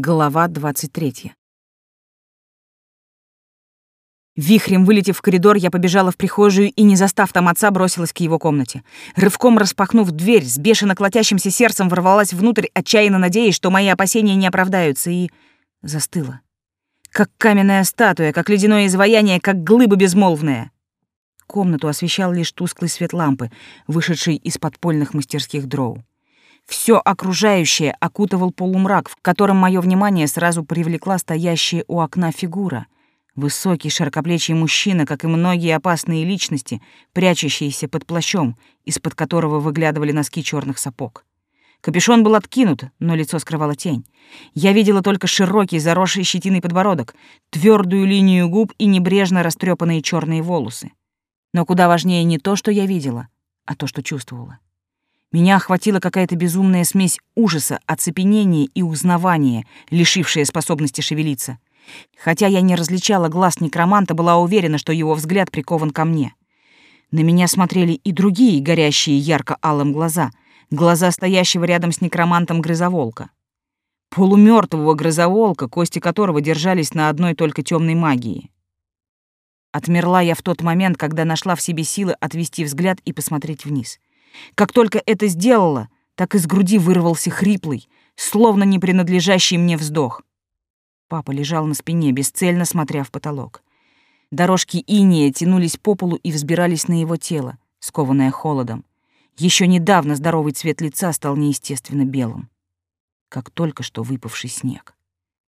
Глава 23. Вихрем вылетев в коридор, я побежала в прихожую и, не застав там отца, бросилась к его комнате. Рывком распахнув дверь, с бешено колотящимся сердцем ворвалась внутрь, отчаянно надеясь, что мои опасения не оправдаются, и застыла. Как каменная статуя, как ледяное изваяние, как глыба безмолвная. Комнату освещал лишь тусклый свет лампы, вышедший из подпольных мастерских дроу. Все окружающее окутывал полумрак, в котором мое внимание сразу привлекла стоящая у окна фигура. Высокий, широкоплечий мужчина, как и многие опасные личности, прячущиеся под плащом, из-под которого выглядывали носки черных сапог. Капюшон был откинут, но лицо скрывала тень. Я видела только широкий, заросший щетиной подбородок, твердую линию губ и небрежно растрепанные черные волосы. Но куда важнее не то, что я видела, а то, что чувствовала. Меня охватила какая-то безумная смесь ужаса, оцепенения и узнавания, лишившая способности шевелиться. Хотя я не различала глаз некроманта, была уверена, что его взгляд прикован ко мне. На меня смотрели и другие горящие ярко-алым глаза, глаза стоящего рядом с некромантом грызоволка. Полумертвого грызоволка, кости которого держались на одной только темной магии. Отмерла я в тот момент, когда нашла в себе силы отвести взгляд и посмотреть вниз. Как только это сделала, так из груди вырвался хриплый, словно не принадлежащий мне вздох. Папа лежал на спине, бесцельно смотря в потолок. Дорожки иния тянулись по полу и взбирались на его тело, скованное холодом. Еще недавно здоровый цвет лица стал неестественно белым, как только что выпавший снег.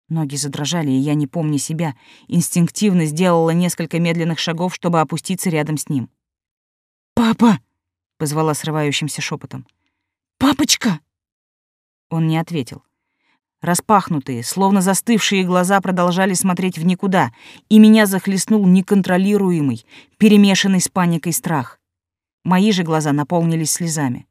Ноги задрожали, и я, не помня себя, инстинктивно сделала несколько медленных шагов, чтобы опуститься рядом с ним. «Папа!» Позвала срывающимся шепотом. Папочка! Он не ответил. Распахнутые, словно застывшие глаза продолжали смотреть в никуда, и меня захлестнул неконтролируемый, перемешанный с паникой страх. Мои же глаза наполнились слезами.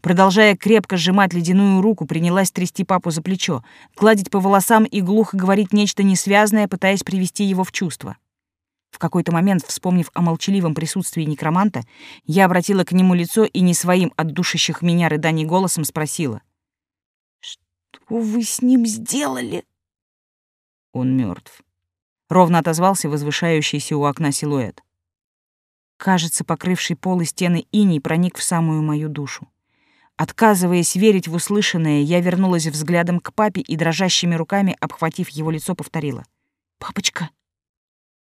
Продолжая крепко сжимать ледяную руку, принялась трясти папу за плечо, гладить по волосам и глухо говорить нечто несвязное, пытаясь привести его в чувство. В какой-то момент, вспомнив о молчаливом присутствии некроманта, я обратила к нему лицо и не своим от душащих меня рыданий голосом спросила. «Что вы с ним сделали?» «Он мертв. ровно отозвался возвышающийся у окна силуэт. Кажется, покрывший пол и стены иней проник в самую мою душу. Отказываясь верить в услышанное, я вернулась взглядом к папе и дрожащими руками, обхватив его лицо, повторила. «Папочка!»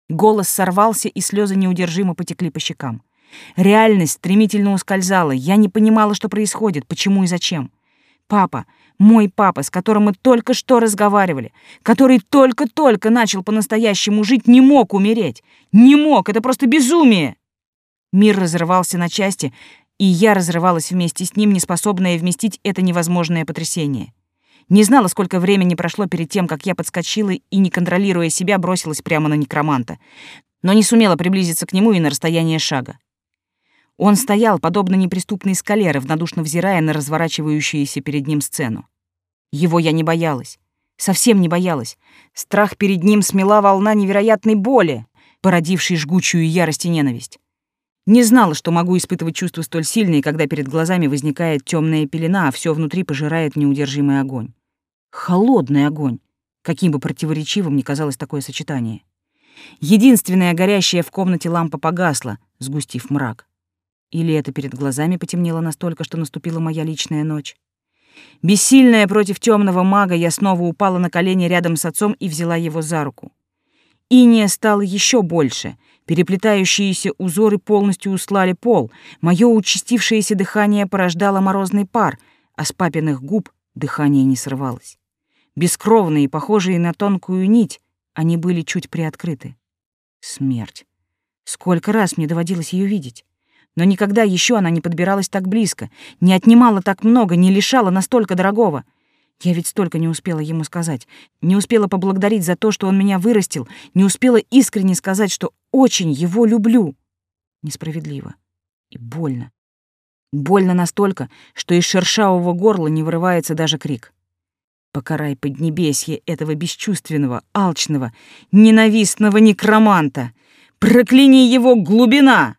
Голос сорвался, и слезы неудержимо потекли по щекам. Реальность стремительно ускользала. Я не понимала, что происходит, почему и зачем. Папа, мой папа, с которым мы только что разговаривали, который только-только начал по-настоящему жить, не мог умереть. Не мог, это просто безумие. Мир разрывался на части, и я разрывалась вместе с ним, неспособная вместить это невозможное потрясение. Не знала, сколько времени прошло перед тем, как я подскочила и, не контролируя себя, бросилась прямо на некроманта, но не сумела приблизиться к нему и на расстояние шага. Он стоял, подобно неприступной скале, равнодушно взирая на разворачивающуюся перед ним сцену. Его я не боялась. Совсем не боялась. Страх перед ним смела волна невероятной боли, породившей жгучую ярость и ненависть. Не знала, что могу испытывать чувства столь сильные, когда перед глазами возникает темная пелена, а все внутри пожирает неудержимый огонь. Холодный огонь. Каким бы противоречивым ни казалось такое сочетание. Единственная горящая в комнате лампа погасла, сгустив мрак. Или это перед глазами потемнело настолько, что наступила моя личная ночь? Бессильная против темного мага, я снова упала на колени рядом с отцом и взяла его за руку. Иния стало еще больше. Переплетающиеся узоры полностью услали пол. Мое участившееся дыхание порождало морозный пар, а с папиных губ дыхание не срывалось. Бескровные, похожие на тонкую нить, они были чуть приоткрыты. Смерть. Сколько раз мне доводилось ее видеть. Но никогда еще она не подбиралась так близко, не отнимала так много, не лишала настолько дорогого — я ведь столько не успела ему сказать, не успела поблагодарить за то, что он меня вырастил, не успела искренне сказать, что очень его люблю. Несправедливо и больно. Больно настолько, что из шершавого горла не вырывается даже крик. Покарай поднебесье этого бесчувственного, алчного, ненавистного некроманта! Прокляни его глубина!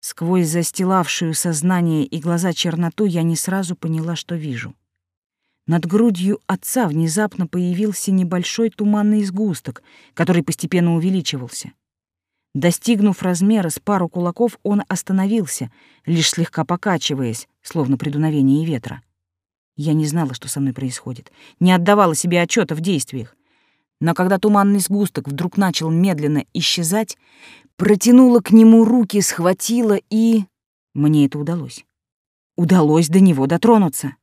Сквозь застилавшую сознание и глаза черноту я не сразу поняла, что вижу. Над грудью отца внезапно появился небольшой туманный сгусток, который постепенно увеличивался. Достигнув размера с пару кулаков, он остановился, лишь слегка покачиваясь, словно при дуновении ветра. Я не знала, что со мной происходит, не отдавала себе отчета в действиях. Но когда туманный сгусток вдруг начал медленно исчезать, протянула к нему руки, схватила и... Мне это удалось. Удалось до него дотронуться.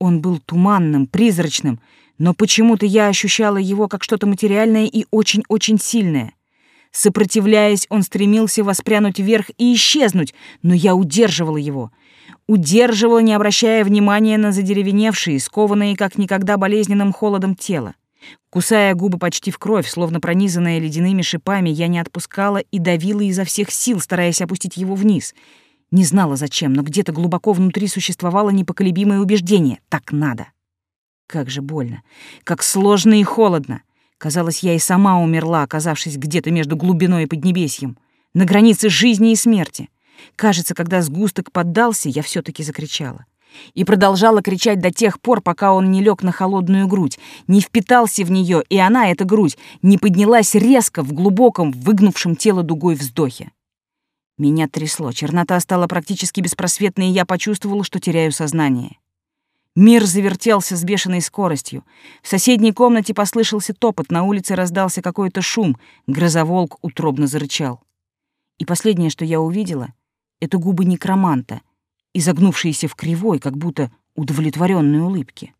Он был туманным, призрачным, но почему-то я ощущала его как что-то материальное и очень-очень сильное. Сопротивляясь, он стремился воспрянуть вверх и исчезнуть, но я удерживала его. Удерживала, не обращая внимания на задеревеневшие, скованные как никогда болезненным холодом тело. Кусая губы почти в кровь, словно пронизанная ледяными шипами, я не отпускала и давила изо всех сил, стараясь опустить его вниз. Не знала зачем, но где-то глубоко внутри существовало непоколебимое убеждение — так надо. Как же больно, как сложно и холодно. Казалось, я и сама умерла, оказавшись где-то между глубиной и поднебесьем, на границе жизни и смерти. Кажется, когда сгусток поддался, я все таки закричала. И продолжала кричать до тех пор, пока он не лег на холодную грудь, не впитался в нее, и она, эта грудь, не поднялась резко в глубоком, выгнувшем тело дугой вздохе. Меня трясло, чернота стала практически беспросветной, и я почувствовала, что теряю сознание. Мир завертелся с бешеной скоростью. В соседней комнате послышался топот, на улице раздался какой-то шум, грозоволк утробно зарычал. И последнее, что я увидела, — это губы некроманта, изогнувшиеся в кривой, как будто удовлетворенной улыбки.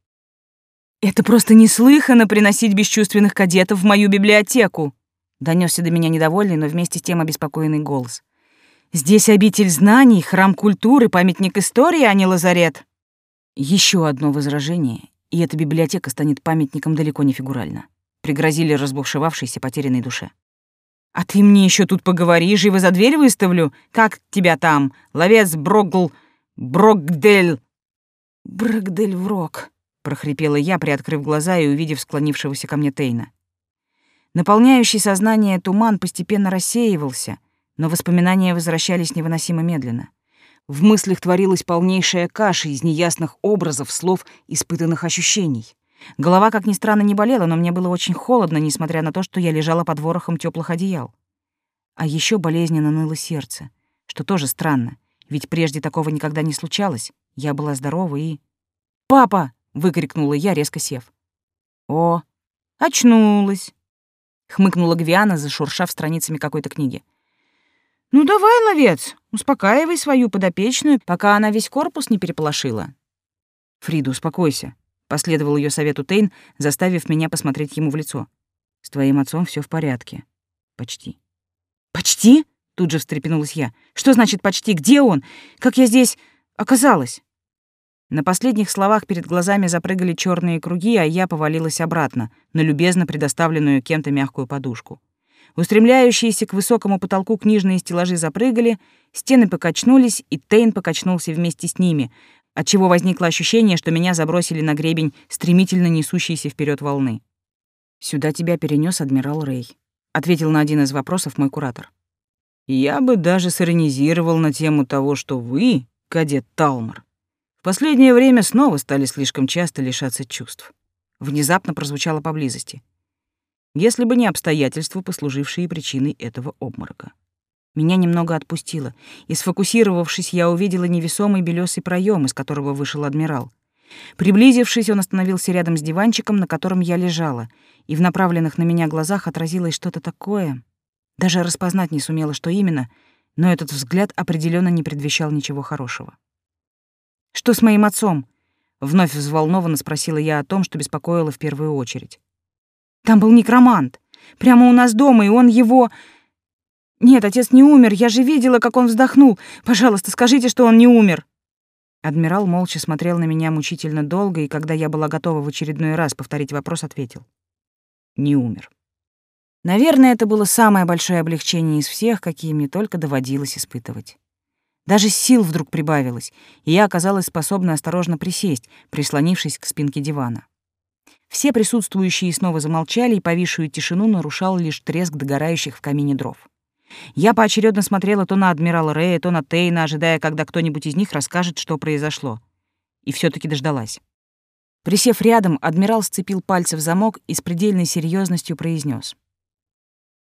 «Это просто неслыханно приносить бесчувственных кадетов в мою библиотеку!» — донесся до меня недовольный, но вместе с тем обеспокоенный голос. «Здесь обитель знаний, храм культуры, памятник истории, а не лазарет!» Еще одно возражение, и эта библиотека станет памятником далеко не фигурально. Пригрозили разбушевавшейся потерянной душе. «А ты мне еще тут поговори, живо за дверь выставлю. Как тебя там? Ловец Брогл... Брокдель...» «Брокдель Врок», — прохрипела я, приоткрыв глаза и увидев склонившегося ко мне Тейна. Наполняющий сознание туман постепенно рассеивался, но воспоминания возвращались невыносимо медленно. В мыслях творилась полнейшая каша из неясных образов, слов, испытанных ощущений. Голова, как ни странно, не болела, но мне было очень холодно, несмотря на то, что я лежала под ворохом теплых одеял. А еще болезненно ныло сердце, что тоже странно, ведь прежде такого никогда не случалось. Я была здорова и... «Папа!» — выкрикнула я, резко сев. «О, очнулась!» — хмыкнула Гвиана, зашуршав страницами какой-то книги. «Ну давай, ловец, успокаивай свою подопечную, пока она весь корпус не переполошила». «Фрида, успокойся», — последовал ее совету Тейн, заставив меня посмотреть ему в лицо. «С твоим отцом все в порядке. Почти». «Почти?» — тут же встрепенулась я. «Что значит «почти»? Где он? Как я здесь оказалась?» На последних словах перед глазами запрыгали черные круги, а я повалилась обратно, на любезно предоставленную кем-то мягкую подушку. Устремляющиеся к высокому потолку книжные стеллажи запрыгали, стены покачнулись, и Тейн покачнулся вместе с ними, отчего возникло ощущение, что меня забросили на гребень стремительно несущейся вперед волны. «Сюда тебя перенес адмирал Рэй», — ответил на один из вопросов мой куратор. «Я бы даже сиронизировал на тему того, что вы, кадет Талмор, в последнее время снова стали слишком часто лишаться чувств». Внезапно прозвучало поблизости если бы не обстоятельства, послужившие причиной этого обморока. Меня немного отпустило, и, сфокусировавшись, я увидела невесомый белесый проем, из которого вышел адмирал. Приблизившись, он остановился рядом с диванчиком, на котором я лежала, и в направленных на меня глазах отразилось что-то такое. Даже распознать не сумела, что именно, но этот взгляд определенно не предвещал ничего хорошего. «Что с моим отцом?» — вновь взволнованно спросила я о том, что беспокоило в первую очередь. Там был некромант. Прямо у нас дома, и он его... Нет, отец не умер, я же видела, как он вздохнул. Пожалуйста, скажите, что он не умер. Адмирал молча смотрел на меня мучительно долго, и когда я была готова в очередной раз повторить вопрос, ответил. Не умер. Наверное, это было самое большое облегчение из всех, какие мне только доводилось испытывать. Даже сил вдруг прибавилось, и я оказалась способна осторожно присесть, прислонившись к спинке дивана. Все присутствующие снова замолчали, и повисшую тишину нарушал лишь треск догорающих в камине дров. Я поочередно смотрела то на адмирала Рея, то на Тейна, ожидая, когда кто-нибудь из них расскажет, что произошло. И все таки дождалась. Присев рядом, адмирал сцепил пальцы в замок и с предельной серьезностью произнес: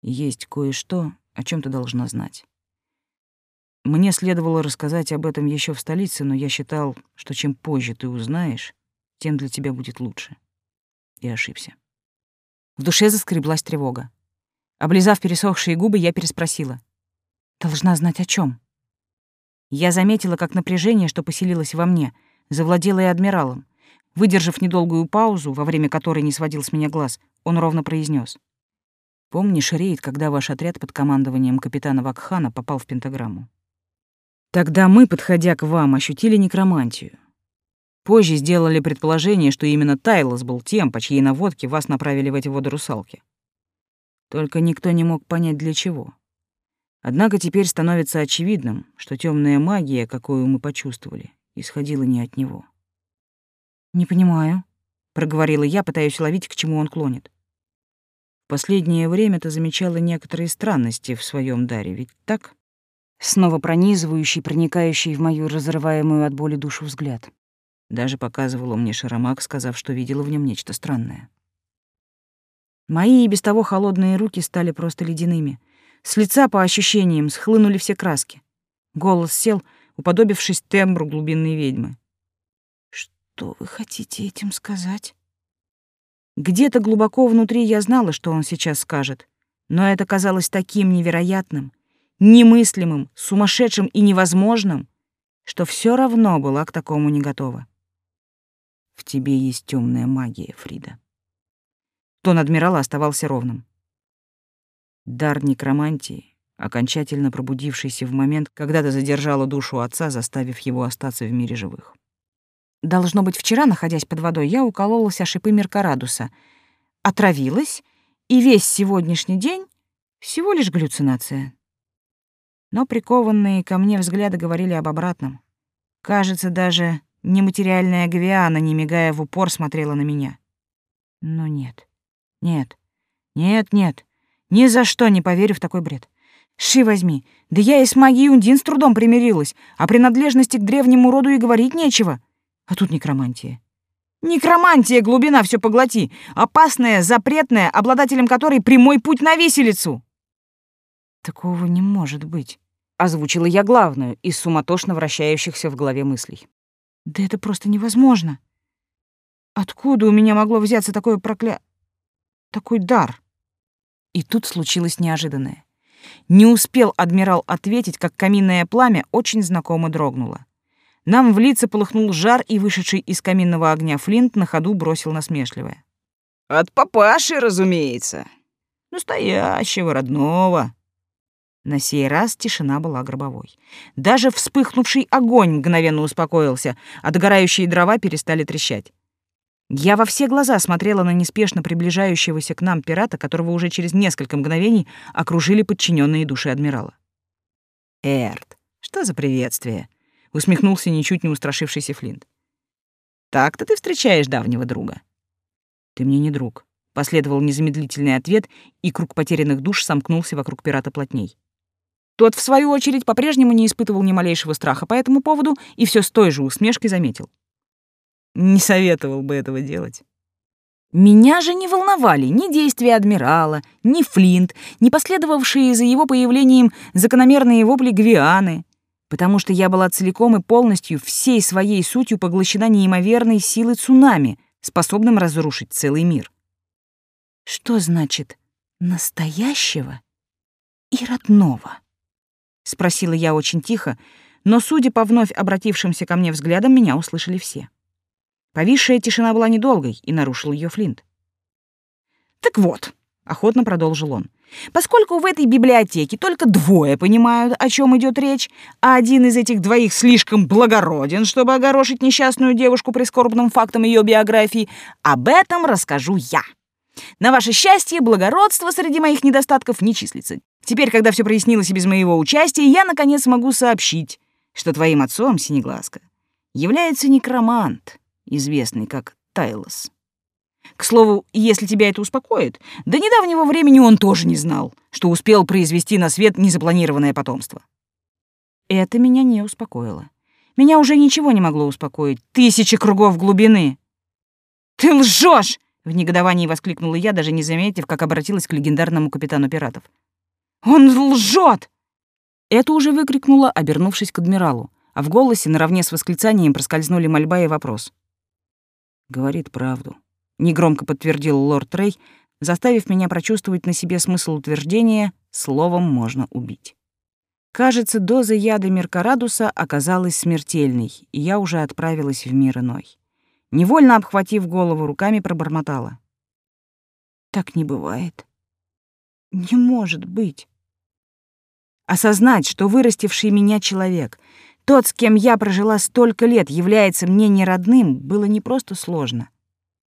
«Есть кое-что, о чем ты должна знать. Мне следовало рассказать об этом еще в столице, но я считал, что чем позже ты узнаешь, тем для тебя будет лучше. И ошибся. В душе заскреблась тревога. Облизав пересохшие губы, я переспросила. «Должна знать о чем? Я заметила, как напряжение, что поселилось во мне, завладело и адмиралом. Выдержав недолгую паузу, во время которой не сводил с меня глаз, он ровно произнес: «Помнишь рейд, когда ваш отряд под командованием капитана Вакхана попал в пентаграмму? Тогда мы, подходя к вам, ощутили некромантию. Позже сделали предположение, что именно Тайлос был тем, по чьей наводке вас направили в эти воды русалки. Только никто не мог понять, для чего. Однако теперь становится очевидным, что темная магия, какую мы почувствовали, исходила не от него. «Не понимаю», — проговорила я, пытаясь уловить, к чему он клонит. «В последнее время ты замечала некоторые странности в своем даре, ведь так?» снова пронизывающий, проникающий в мою разрываемую от боли душу взгляд. Даже показывала мне Шаромак, сказав, что видела в нем нечто странное. Мои и без того холодные руки стали просто ледяными. С лица, по ощущениям, схлынули все краски. Голос сел, уподобившись тембру глубинной ведьмы. «Что вы хотите этим сказать?» Где-то глубоко внутри я знала, что он сейчас скажет, но это казалось таким невероятным, немыслимым, сумасшедшим и невозможным, что все равно была к такому не готова. В тебе есть темная магия, Фрида. Тон адмирала оставался ровным. Дар некромантии, окончательно пробудившийся в момент, когда ты задержала душу отца, заставив его остаться в мире живых. Должно быть, вчера, находясь под водой, я укололась о шипы Меркарадуса, отравилась, и весь сегодняшний день — всего лишь галлюцинация. Но прикованные ко мне взгляды говорили об обратном. Кажется, даже нематериальная Гвиана, не мигая в упор, смотрела на меня. Но нет, нет, нет, нет, ни за что не поверю в такой бред. Ши возьми, да я и с магией Ундин с трудом примирилась, а принадлежности к древнему роду и говорить нечего. А тут некромантия. Некромантия, глубина все поглоти, опасная, запретная, обладателем которой прямой путь на виселицу. Такого не может быть, озвучила я главную из суматошно вращающихся в голове мыслей. Да это просто невозможно. Откуда у меня могло взяться такое прокля... такой дар? И тут случилось неожиданное. Не успел адмирал ответить, как каминное пламя очень знакомо дрогнуло. Нам в лица полыхнул жар, и вышедший из каминного огня Флинт на ходу бросил насмешливое. «От папаши, разумеется. Настоящего, родного. На сей раз тишина была гробовой. Даже вспыхнувший огонь мгновенно успокоился, а догорающие дрова перестали трещать. Я во все глаза смотрела на неспешно приближающегося к нам пирата, которого уже через несколько мгновений окружили подчиненные души адмирала. «Эрт, что за приветствие?» — усмехнулся ничуть не устрашившийся Флинт. «Так-то ты встречаешь давнего друга». «Ты мне не друг», — последовал незамедлительный ответ, и круг потерянных душ сомкнулся вокруг пирата плотней. Тот, в свою очередь, по-прежнему не испытывал ни малейшего страха по этому поводу и все с той же усмешкой заметил. Не советовал бы этого делать. Меня же не волновали ни действия адмирала, ни Флинт, ни последовавшие за его появлением закономерные вопли Гвианы, потому что я была целиком и полностью всей своей сутью поглощена неимоверной силой цунами, способным разрушить целый мир. Что значит «настоящего» и «родного»? — спросила я очень тихо, но, судя по вновь обратившимся ко мне взглядам, меня услышали все. Повисшая тишина была недолгой, и нарушил ее Флинт. «Так вот», — охотно продолжил он, «поскольку в этой библиотеке только двое понимают, о чем идет речь, а один из этих двоих слишком благороден, чтобы огорошить несчастную девушку прискорбным фактом ее биографии, об этом расскажу я». На ваше счастье, благородство среди моих недостатков не числится. Теперь, когда все прояснилось и без моего участия, я, наконец, могу сообщить, что твоим отцом, Синеглазка, является некромант, известный как Тайлос. К слову, если тебя это успокоит, до недавнего времени он тоже не знал, что успел произвести на свет незапланированное потомство. Это меня не успокоило. Меня уже ничего не могло успокоить. Тысячи кругов глубины. «Ты лжешь! в негодовании воскликнула я, даже не заметив, как обратилась к легендарному капитану пиратов. «Он лжет!» Это уже выкрикнула, обернувшись к адмиралу, а в голосе наравне с восклицанием проскользнули мольба и вопрос. «Говорит правду», — негромко подтвердил лорд Рэй, заставив меня прочувствовать на себе смысл утверждения «словом можно убить». Кажется, доза яда Меркарадуса оказалась смертельной, и я уже отправилась в мир иной. Невольно обхватив голову руками, пробормотала. «Так не бывает. Не может быть». Осознать, что вырастивший меня человек, тот, с кем я прожила столько лет, является мне не родным, было не просто сложно.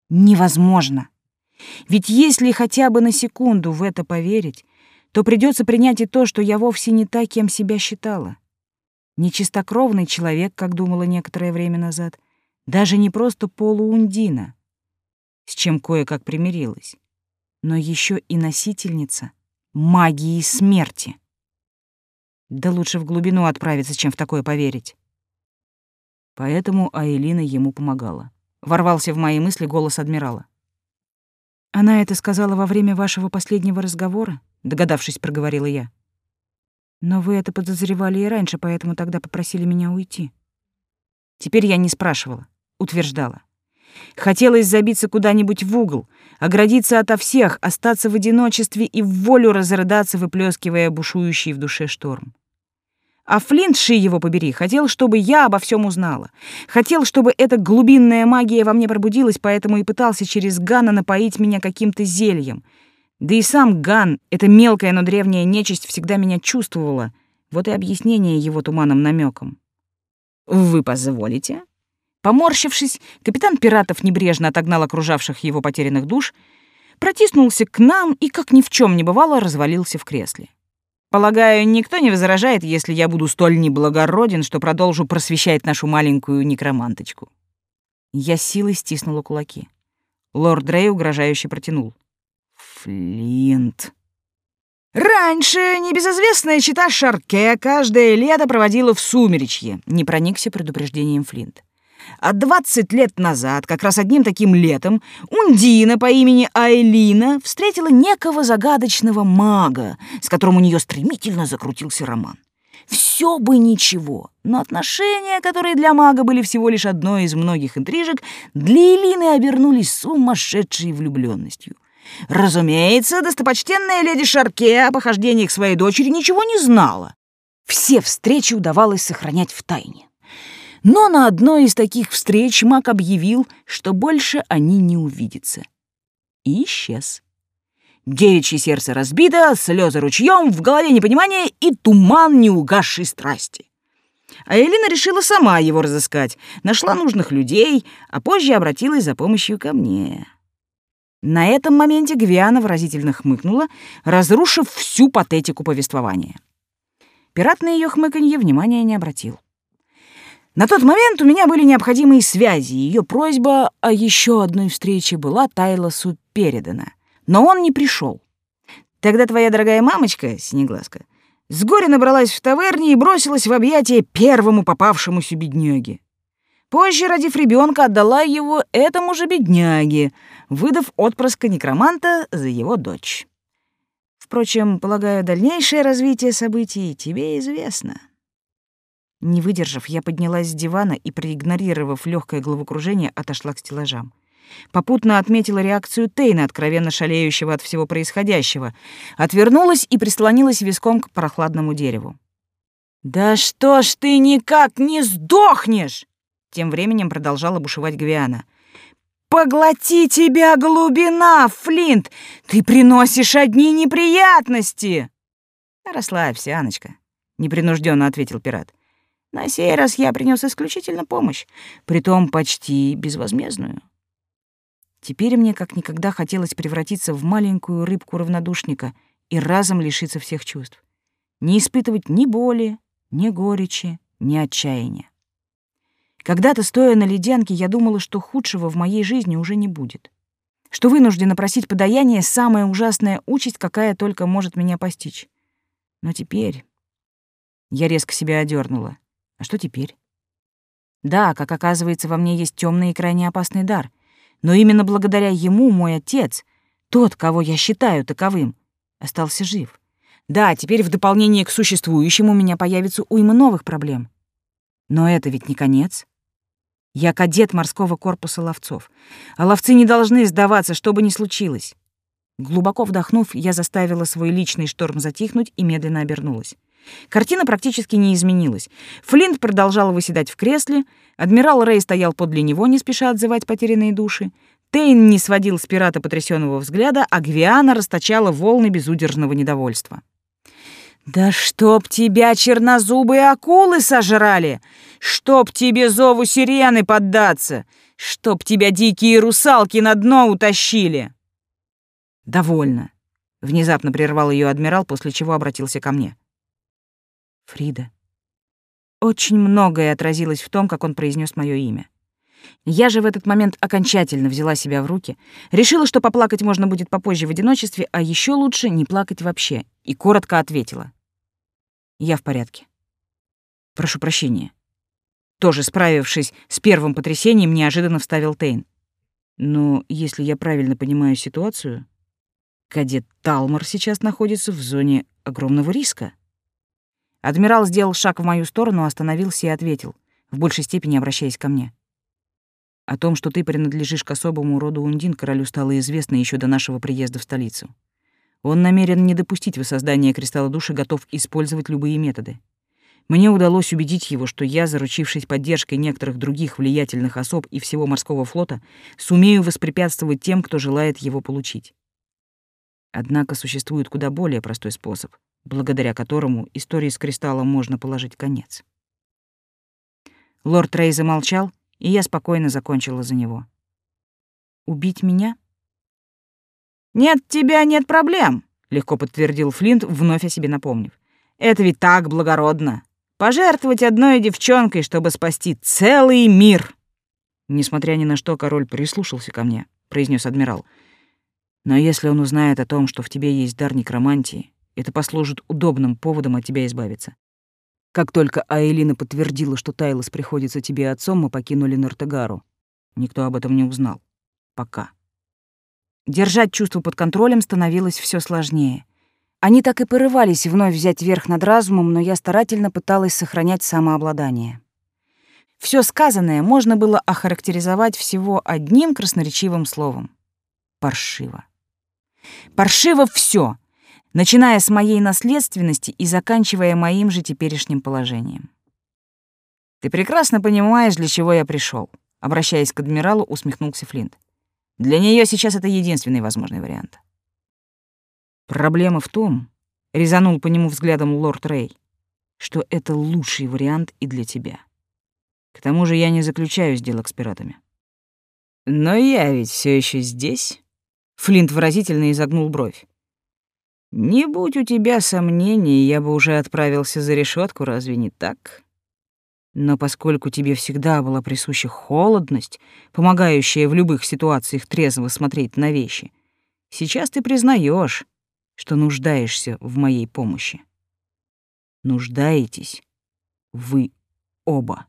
Невозможно. Ведь если хотя бы на секунду в это поверить, то придется принять и то, что я вовсе не та, кем себя считала. Нечистокровный человек, как думала некоторое время назад, даже не просто полуундина, с чем кое-как примирилась, но еще и носительница магии смерти. Да лучше в глубину отправиться, чем в такое поверить. Поэтому Аэлина ему помогала. Ворвался в мои мысли голос адмирала. «Она это сказала во время вашего последнего разговора?» Догадавшись, проговорила я. «Но вы это подозревали и раньше, поэтому тогда попросили меня уйти». Теперь я не спрашивала, утверждала. Хотелось забиться куда-нибудь в угол, оградиться ото всех, остаться в одиночестве и в волю разрыдаться, выплескивая бушующий в душе шторм. А Флинт, ши его побери, хотел, чтобы я обо всем узнала. Хотел, чтобы эта глубинная магия во мне пробудилась, поэтому и пытался через Гана напоить меня каким-то зельем. Да и сам Ган, эта мелкая, но древняя нечисть, всегда меня чувствовала. Вот и объяснение его туманным намеком. «Вы позволите?» Поморщившись, капитан пиратов небрежно отогнал окружавших его потерянных душ, протиснулся к нам и, как ни в чем не бывало, развалился в кресле. Полагаю, никто не возражает, если я буду столь неблагороден, что продолжу просвещать нашу маленькую некроманточку. Я силой стиснула кулаки. Лорд Дрей угрожающе протянул. Флинт. Раньше небезызвестная чита Шарке каждое лето проводила в сумеречье, не проникся предупреждением Флинт. А 20 лет назад, как раз одним таким летом, Ундина по имени Айлина встретила некого загадочного мага, с которым у нее стремительно закрутился роман. Все бы ничего, но отношения, которые для мага были всего лишь одной из многих интрижек, для Элины обернулись сумасшедшей влюбленностью. Разумеется, достопочтенная леди Шарке о похождениях своей дочери ничего не знала. Все встречи удавалось сохранять в тайне. Но на одной из таких встреч маг объявил, что больше они не увидятся. И исчез. Девичье сердце разбито, слезы ручьем, в голове непонимание и туман неугасшей страсти. А Элина решила сама его разыскать, нашла нужных людей, а позже обратилась за помощью ко мне. На этом моменте Гвиана выразительно хмыкнула, разрушив всю патетику повествования. Пират на ее хмыканье внимания не обратил. На тот момент у меня были необходимые связи, и ее просьба о еще одной встрече была Тайлосу передана. Но он не пришел. Тогда твоя дорогая мамочка, Синеглазка, с горя набралась в таверне и бросилась в объятия первому попавшемуся бедняге. Позже, родив ребенка, отдала его этому же бедняге, выдав отпрыска некроманта за его дочь. Впрочем, полагаю, дальнейшее развитие событий тебе известно. Не выдержав, я поднялась с дивана и, проигнорировав легкое головокружение, отошла к стеллажам. Попутно отметила реакцию Тейна, откровенно шалеющего от всего происходящего, отвернулась и прислонилась виском к прохладному дереву. «Да что ж ты никак не сдохнешь!» Тем временем продолжала бушевать Гвиана. «Поглоти тебя глубина, Флинт! Ты приносишь одни неприятности!» «Расслабься, Аночка», — непринужденно ответил пират. На сей раз я принес исключительно помощь, притом почти безвозмездную. Теперь мне как никогда хотелось превратиться в маленькую рыбку-равнодушника и разом лишиться всех чувств. Не испытывать ни боли, ни горечи, ни отчаяния. Когда-то, стоя на ледянке, я думала, что худшего в моей жизни уже не будет. Что вынуждена просить подаяние — самая ужасная участь, какая только может меня постичь. Но теперь... Я резко себя одернула. А что теперь? Да, как оказывается, во мне есть темный и крайне опасный дар. Но именно благодаря ему мой отец, тот, кого я считаю таковым, остался жив. Да, теперь в дополнение к существующему у меня появится уйма новых проблем. Но это ведь не конец. Я кадет морского корпуса ловцов, а ловцы не должны сдаваться, что бы ни случилось. Глубоко вдохнув, я заставила свой личный шторм затихнуть и медленно обернулась. Картина практически не изменилась. Флинт продолжал выседать в кресле, адмирал Рэй стоял подле него, не спеша отзывать потерянные души. Тейн не сводил с пирата потрясенного взгляда, а Гвиана расточала волны безудержного недовольства. «Да чтоб тебя чернозубые акулы сожрали! Чтоб тебе зову сирены поддаться! Чтоб тебя дикие русалки на дно утащили!» «Довольно», — внезапно прервал ее адмирал, после чего обратился ко мне. «Фрида». Очень многое отразилось в том, как он произнес мое имя. Я же в этот момент окончательно взяла себя в руки, решила, что поплакать можно будет попозже в одиночестве, а еще лучше не плакать вообще, и коротко ответила. «Я в порядке. Прошу прощения». Тоже справившись с первым потрясением, неожиданно вставил Тейн. «Но если я правильно понимаю ситуацию, Кадет Талмор сейчас находится в зоне огромного риска. Адмирал сделал шаг в мою сторону, остановился и ответил, в большей степени обращаясь ко мне. О том, что ты принадлежишь к особому роду Ундин, королю стало известно еще до нашего приезда в столицу. Он намерен не допустить воссоздания кристалла души, готов использовать любые методы. Мне удалось убедить его, что я, заручившись поддержкой некоторых других влиятельных особ и всего морского флота, сумею воспрепятствовать тем, кто желает его получить. Однако существует куда более простой способ, благодаря которому истории с кристаллом можно положить конец. Лорд Рей замолчал, и я спокойно закончила за него. «Убить меня?» «Нет тебя, нет проблем», — легко подтвердил Флинт, вновь о себе напомнив. «Это ведь так благородно. Пожертвовать одной девчонкой, чтобы спасти целый мир!» Несмотря ни на что, король прислушался ко мне, произнес адмирал. Но если он узнает о том, что в тебе есть дар некромантии, это послужит удобным поводом от тебя избавиться. Как только Аэлина подтвердила, что Тайлос приходится тебе отцом, мы покинули Нортегару. Никто об этом не узнал. Пока. Держать чувство под контролем становилось все сложнее. Они так и порывались вновь взять верх над разумом, но я старательно пыталась сохранять самообладание. Все сказанное можно было охарактеризовать всего одним красноречивым словом — паршиво. Паршиво все, начиная с моей наследственности и заканчивая моим же теперешним положением. «Ты прекрасно понимаешь, для чего я пришел, обращаясь к адмиралу, усмехнулся Флинт. «Для нее сейчас это единственный возможный вариант». «Проблема в том», — резанул по нему взглядом лорд Рэй, «что это лучший вариант и для тебя. К тому же я не заключаю сделок с пиратами». «Но я ведь все еще здесь», Флинт выразительно изогнул бровь. «Не будь у тебя сомнений, я бы уже отправился за решетку, разве не так? Но поскольку тебе всегда была присуща холодность, помогающая в любых ситуациях трезво смотреть на вещи, сейчас ты признаешь, что нуждаешься в моей помощи. Нуждаетесь вы оба.